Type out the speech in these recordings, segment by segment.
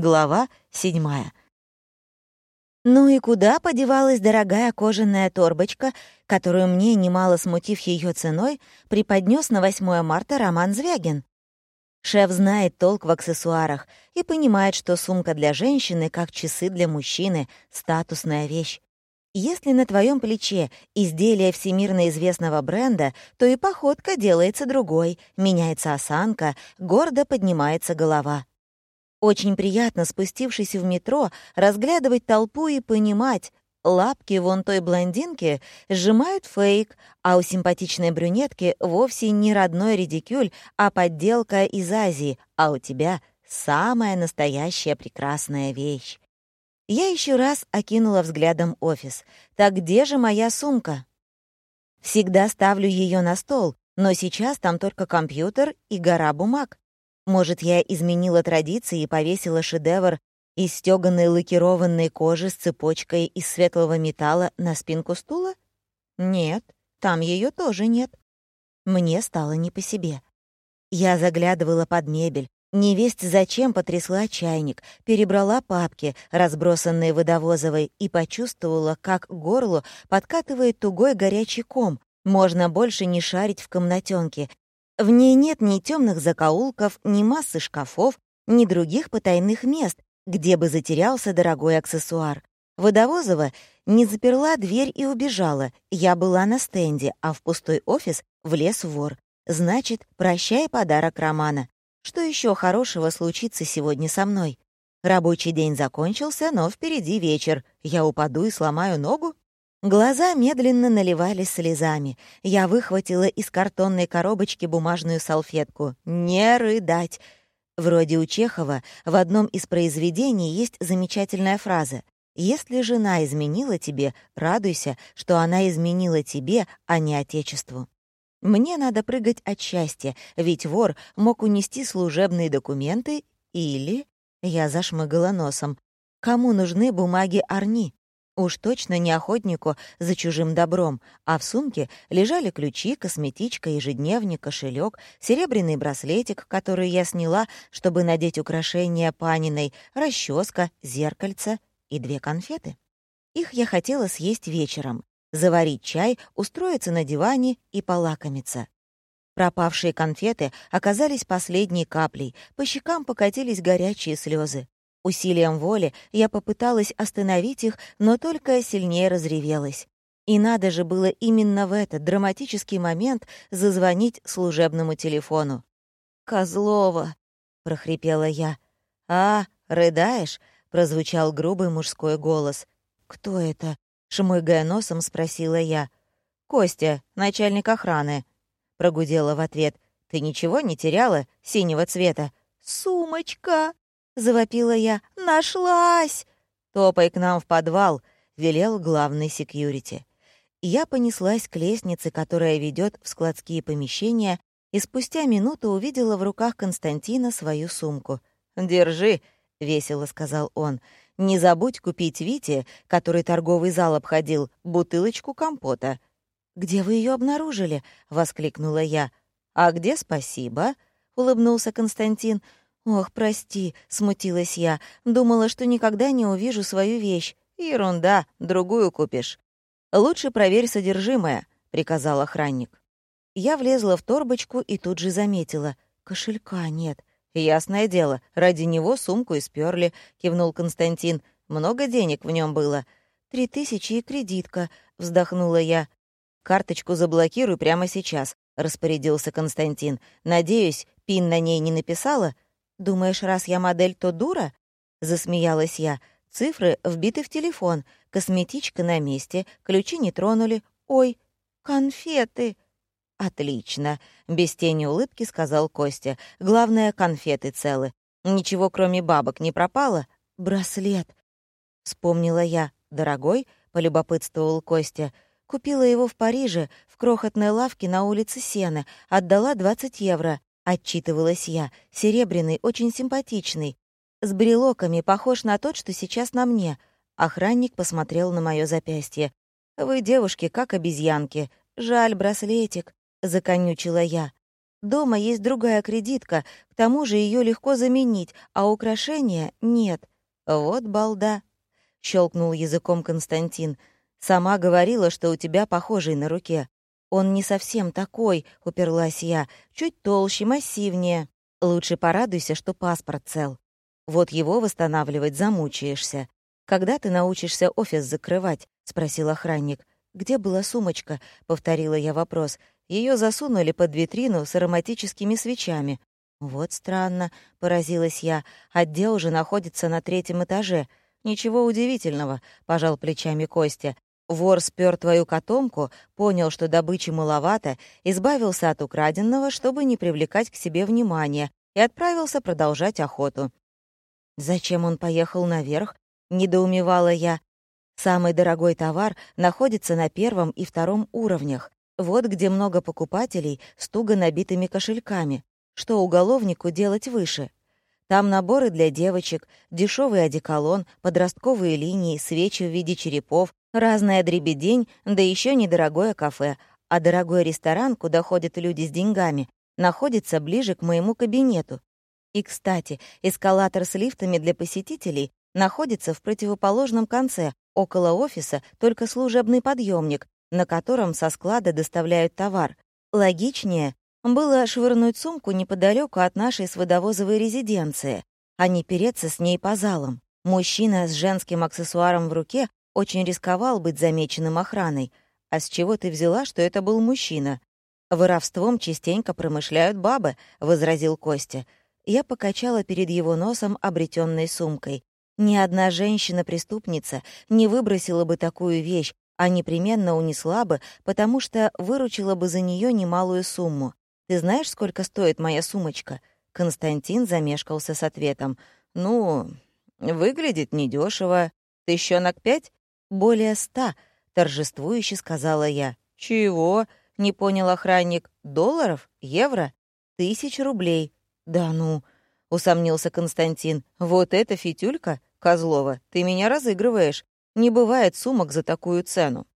Глава седьмая. Ну и куда подевалась дорогая кожаная торбочка, которую мне, немало смутив ее ценой, преподнес на 8 марта Роман Звягин? Шеф знает толк в аксессуарах и понимает, что сумка для женщины, как часы для мужчины, статусная вещь. Если на твоем плече изделие всемирно известного бренда, то и походка делается другой, меняется осанка, гордо поднимается голова. Очень приятно, спустившись в метро, разглядывать толпу и понимать, лапки вон той блондинки сжимают фейк, а у симпатичной брюнетки вовсе не родной редикюль, а подделка из Азии, а у тебя самая настоящая прекрасная вещь. Я еще раз окинула взглядом офис. Так где же моя сумка? Всегда ставлю ее на стол, но сейчас там только компьютер и гора бумаг. Может, я изменила традиции и повесила шедевр из стёганой лакированной кожи с цепочкой из светлого металла на спинку стула? Нет, там ее тоже нет. Мне стало не по себе. Я заглядывала под мебель, невесть зачем потрясла чайник, перебрала папки, разбросанные водовозовой, и почувствовала, как к горлу подкатывает тугой горячий ком. Можно больше не шарить в комнатенке, в ней нет ни темных закоулков, ни массы шкафов, ни других потайных мест, где бы затерялся дорогой аксессуар. Водовозова не заперла дверь и убежала. Я была на стенде, а в пустой офис влез вор. Значит, прощай подарок Романа. Что еще хорошего случится сегодня со мной? Рабочий день закончился, но впереди вечер. Я упаду и сломаю ногу? Глаза медленно наливались слезами. Я выхватила из картонной коробочки бумажную салфетку. «Не рыдать!» Вроде у Чехова в одном из произведений есть замечательная фраза «Если жена изменила тебе, радуйся, что она изменила тебе, а не Отечеству». Мне надо прыгать от счастья, ведь вор мог унести служебные документы или... Я зашмыгала носом. Кому нужны бумаги Арни? Уж точно не охотнику за чужим добром, а в сумке лежали ключи, косметичка, ежедневник, кошелек, серебряный браслетик, который я сняла, чтобы надеть украшение паниной, расческа, зеркальце и две конфеты. Их я хотела съесть вечером, заварить чай, устроиться на диване и полакомиться. Пропавшие конфеты оказались последней каплей, по щекам покатились горячие слезы. Усилием воли я попыталась остановить их, но только сильнее разревелась. И надо же было именно в этот драматический момент зазвонить служебному телефону. «Козлова!» — прохрипела я. «А, рыдаешь?» — прозвучал грубый мужской голос. «Кто это?» — шмыгая носом, спросила я. «Костя, начальник охраны», — прогудела в ответ. «Ты ничего не теряла синего цвета?» «Сумочка!» — завопила я. «Нашлась!» «Топай к нам в подвал», — велел главный секьюрити. Я понеслась к лестнице, которая ведет в складские помещения, и спустя минуту увидела в руках Константина свою сумку. «Держи», — весело сказал он. «Не забудь купить Вите, который торговый зал обходил, бутылочку компота». «Где вы ее обнаружили?» — воскликнула я. «А где спасибо?» — улыбнулся Константин. «Ох, прости», — смутилась я. «Думала, что никогда не увижу свою вещь. Ерунда, другую купишь». «Лучше проверь содержимое», — приказал охранник. Я влезла в торбочку и тут же заметила. Кошелька нет. «Ясное дело, ради него сумку и сперли», — кивнул Константин. «Много денег в нем было». «Три тысячи и кредитка», — вздохнула я. «Карточку заблокируй прямо сейчас», — распорядился Константин. «Надеюсь, пин на ней не написала?» «Думаешь, раз я модель, то дура?» — засмеялась я. «Цифры вбиты в телефон, косметичка на месте, ключи не тронули. Ой, конфеты!» «Отлично!» — без тени улыбки сказал Костя. «Главное, конфеты целы. Ничего, кроме бабок, не пропало?» «Браслет!» — вспомнила я. «Дорогой?» — полюбопытствовал Костя. «Купила его в Париже, в крохотной лавке на улице Сена. Отдала 20 евро. Отчитывалась я. Серебряный, очень симпатичный. С брелоками, похож на тот, что сейчас на мне. Охранник посмотрел на мое запястье. «Вы, девушки, как обезьянки. Жаль, браслетик», — законючила я. Дома есть другая кредитка, к тому же ее легко заменить, а украшения нет. Вот балда. Щелкнул языком Константин. Сама говорила, что у тебя похожий на руке. Он не совсем такой, уперлась я, чуть толще, массивнее. Лучше порадуйся, что паспорт цел. Вот его восстанавливать замучаешься. Когда ты научишься офис закрывать? спросил охранник. Где была сумочка? повторила я вопрос. Ее засунули под витрину с ароматическими свечами. «Вот странно», — поразилась я. «Отдел уже находится на третьем этаже. Ничего удивительного», — пожал плечами Костя. Вор спер твою котомку, понял, что добычи маловато, избавился от украденного, чтобы не привлекать к себе внимания, и отправился продолжать охоту. «Зачем он поехал наверх?» — недоумевала я. «Самый дорогой товар находится на первом и втором уровнях. Вот где много покупателей с туго набитыми кошельками. Что уголовнику делать выше? Там наборы для девочек, дешевый одеколон, подростковые линии, свечи в виде черепов, разная дребедень, да еще недорогое кафе. А дорогой ресторан, куда ходят люди с деньгами, находится ближе к моему кабинету. И, кстати, эскалатор с лифтами для посетителей находится в противоположном конце, около офиса, только служебный подъемник, на котором со склада доставляют товар. Логичнее было швырнуть сумку неподалеку от нашей с водовозовой резиденции, а не переться с ней по залам. Мужчина с женским аксессуаром в руке очень рисковал быть замеченным охраной. А с чего ты взяла, что это был мужчина? Воровством частенько промышляют бабы, — возразил Костя. Я покачала перед его носом обретенной сумкой. Ни одна женщина-преступница не выбросила бы такую вещь, а непременно унесла бы, потому что выручила бы за нее немалую сумму. Ты знаешь, сколько стоит моя сумочка?» Константин замешкался с ответом. «Ну, выглядит недешево. Тыщенок пять?» «Более ста», — торжествующе сказала я. «Чего?» — не понял охранник. «Долларов? Евро? Тысяч рублей». «Да ну», — усомнился Константин. «Вот эта фитюлька? Козлова, ты меня разыгрываешь. Не бывает сумок за такую цену.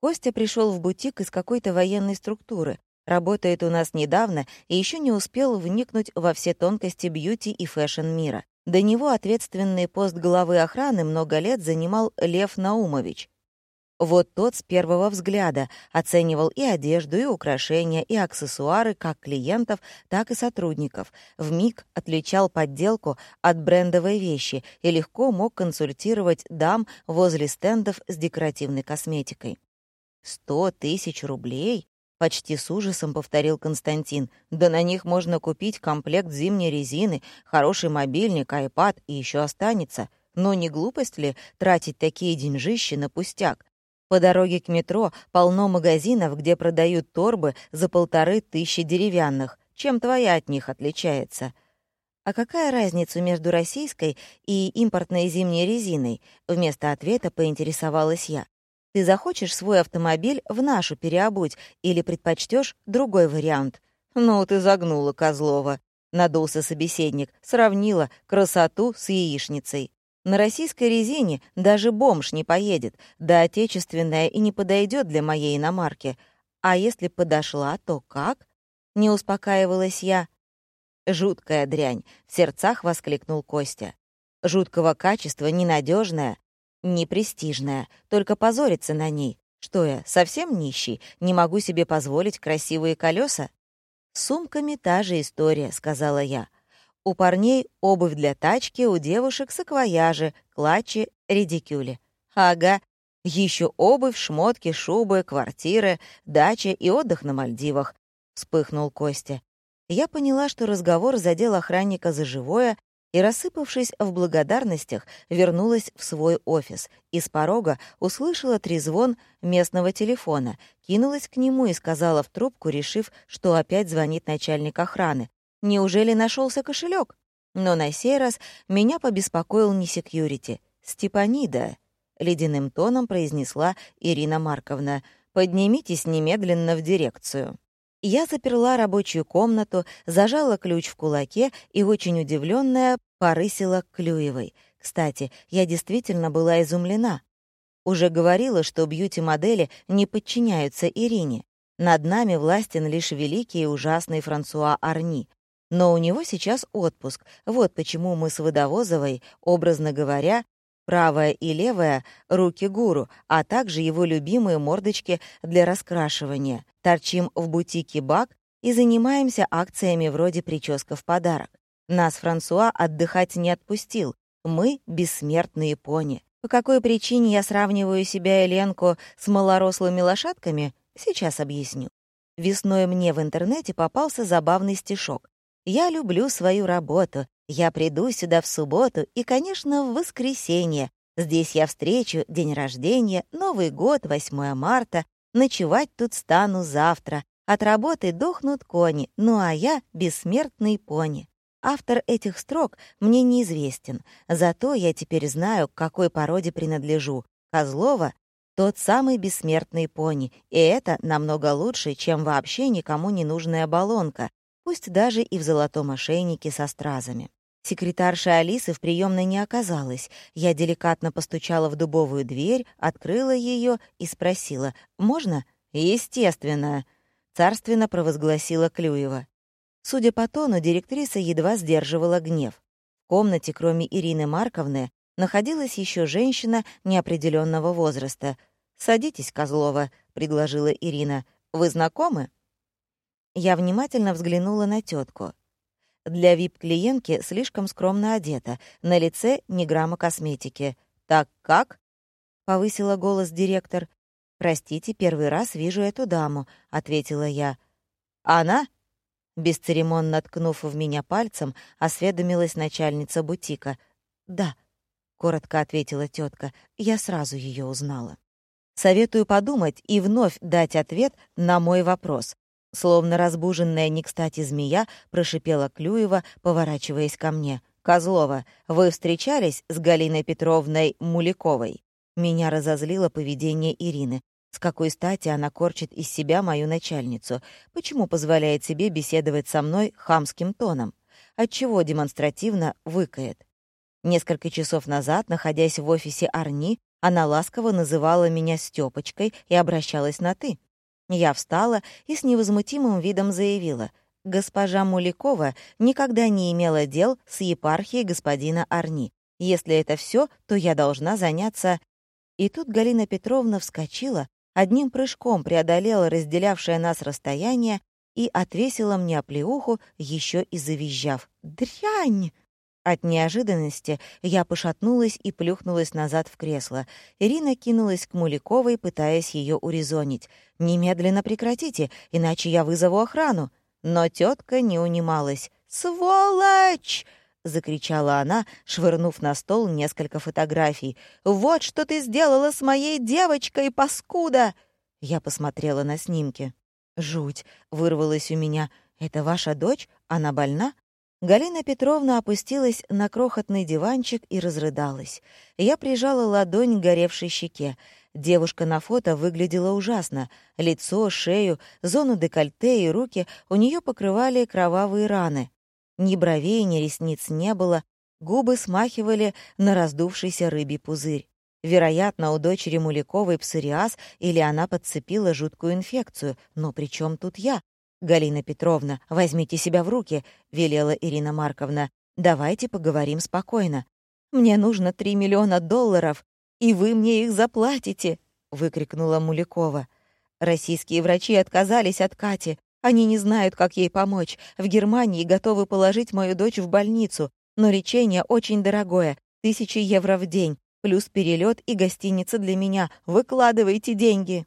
Костя пришел в бутик из какой-то военной структуры, работает у нас недавно и еще не успел вникнуть во все тонкости beauty и fashion мира. До него ответственный пост главы охраны много лет занимал Лев Наумович. Вот тот с первого взгляда оценивал и одежду, и украшения, и аксессуары как клиентов, так и сотрудников. В миг отличал подделку от брендовой вещи и легко мог консультировать дам возле стендов с декоративной косметикой. «Сто тысяч рублей?» — почти с ужасом повторил Константин. «Да на них можно купить комплект зимней резины, хороший мобильник, айпад и еще останется. Но не глупость ли тратить такие деньжищи на пустяк? По дороге к метро полно магазинов, где продают торбы за полторы тысячи деревянных. Чем твоя от них отличается? А какая разница между российской и импортной зимней резиной? Вместо ответа поинтересовалась я. Ты захочешь свой автомобиль в нашу переобуть или предпочтешь другой вариант? Ну, ты загнула, Козлова. Надулся собеседник, сравнила красоту с яичницей. На российской резине даже бомж не поедет, да отечественная и не подойдет для моей иномарки. А если подошла, то как? Не успокаивалась я. Жуткая дрянь, в сердцах воскликнул Костя. Жуткого качества, ненадежная, непрестижная, только позориться на ней. Что я, совсем нищий, не могу себе позволить красивые колеса? С сумками та же история, сказала я. У парней обувь для тачки, у девушек саквояжи, клатчи, редикюли. Ага, еще обувь, шмотки, шубы, квартиры, дача и отдых на Мальдивах. Вспыхнул Костя. Я поняла, что разговор задел охранника за живое, и, рассыпавшись в благодарностях, вернулась в свой офис. Из порога услышала трезвон местного телефона, кинулась к нему и сказала в трубку, решив, что опять звонит начальник охраны. Неужели нашелся кошелек? Но на сей раз меня побеспокоил не секьюрити. «Степанида», — ледяным тоном произнесла Ирина Марковна, «поднимитесь немедленно в дирекцию». Я заперла рабочую комнату, зажала ключ в кулаке и, очень удивленная, порысила Клюевой. Кстати, я действительно была изумлена. Уже говорила, что бьюти-модели не подчиняются Ирине. Над нами властен лишь великий и ужасный Франсуа Арни. Но у него сейчас отпуск. Вот почему мы с Водовозовой, образно говоря, правая и левая — руки гуру, а также его любимые мордочки для раскрашивания. Торчим в бутике «Бак» и занимаемся акциями вроде «Прическа в подарок». Нас Франсуа отдыхать не отпустил. Мы — бессмертные пони. По какой причине я сравниваю себя и Ленку с малорослыми лошадками, сейчас объясню. Весной мне в интернете попался забавный стишок. «Я люблю свою работу, я приду сюда в субботу и, конечно, в воскресенье. Здесь я встречу день рождения, Новый год, 8 марта. Ночевать тут стану завтра. От работы дохнут кони, ну а я — бессмертный пони. Автор этих строк мне неизвестен, зато я теперь знаю, к какой породе принадлежу. Козлова — тот самый бессмертный пони, и это намного лучше, чем вообще никому не нужная баллонка, пусть даже и в золотом ошейнике со стразами. Секретарша Алисы в приемной не оказалась. Я деликатно постучала в дубовую дверь, открыла ее и спросила «Можно?» «Естественно», — царственно провозгласила Клюева. Судя по тону, директриса едва сдерживала гнев. В комнате, кроме Ирины Марковны, находилась еще женщина неопределенного возраста. «Садитесь, Козлова», — предложила Ирина. «Вы знакомы?» Я внимательно взглянула на тетку. Для вип-клиентки слишком скромно одета, на лице ни грамма косметики. «Так как?» — повысила голос директор. «Простите, первый раз вижу эту даму», — ответила я. «Она?» Бесцеремонно ткнув в меня пальцем, осведомилась начальница бутика. «Да», — коротко ответила тетка, — «я сразу ее узнала». Советую подумать и вновь дать ответ на мой вопрос. Словно разбуженная не кстати змея, прошипела Клюева, поворачиваясь ко мне. «Козлова, вы встречались с Галиной Петровной Муликовой?» Меня разозлило поведение Ирины. С какой стати она корчит из себя мою начальницу? Почему позволяет себе беседовать со мной хамским тоном? Отчего демонстративно выкает? Несколько часов назад, находясь в офисе Арни, она ласково называла меня Стёпочкой и обращалась на «ты». Я встала и с невозмутимым видом заявила, госпожа Муликова никогда не имела дел с епархией господина Арни. Если это все, то я должна заняться... И тут Галина Петровна вскочила, одним прыжком преодолела разделявшее нас расстояние и отвесила мне оплеуху, еще и завизжав. «Дрянь!» От неожиданности я пошатнулась и плюхнулась назад в кресло. Ирина кинулась к Муликовой, пытаясь ее урезонить. «Немедленно прекратите, иначе я вызову охрану». Но тетка не унималась. «Сволочь!» — закричала она, швырнув на стол несколько фотографий. «Вот что ты сделала с моей девочкой, паскуда!» Я посмотрела на снимки. «Жуть!» — вырвалась у меня. «Это ваша дочь? Она больна?» Галина Петровна опустилась на крохотный диванчик и разрыдалась. Я прижала ладонь к горевшей щеке. Девушка на фото выглядела ужасно. Лицо, шею, зону декольте и руки у нее покрывали кровавые раны. Ни бровей, ни ресниц не было, губы смахивали на раздувшийся рыбий пузырь. Вероятно, у дочери Муликовой псориаз или она подцепила жуткую инфекцию. Но при чем тут я? «Галина Петровна, возьмите себя в руки», — велела Ирина Марковна. «Давайте поговорим спокойно. Мне нужно три миллиона долларов, и вы мне их заплатите», — выкрикнула Мулякова. Российские врачи отказались от Кати. Они не знают, как ей помочь. В Германии готовы положить мою дочь в больницу, но лечение очень дорогое, тысячи евро в день, плюс перелет и гостиница для меня. Выкладывайте деньги.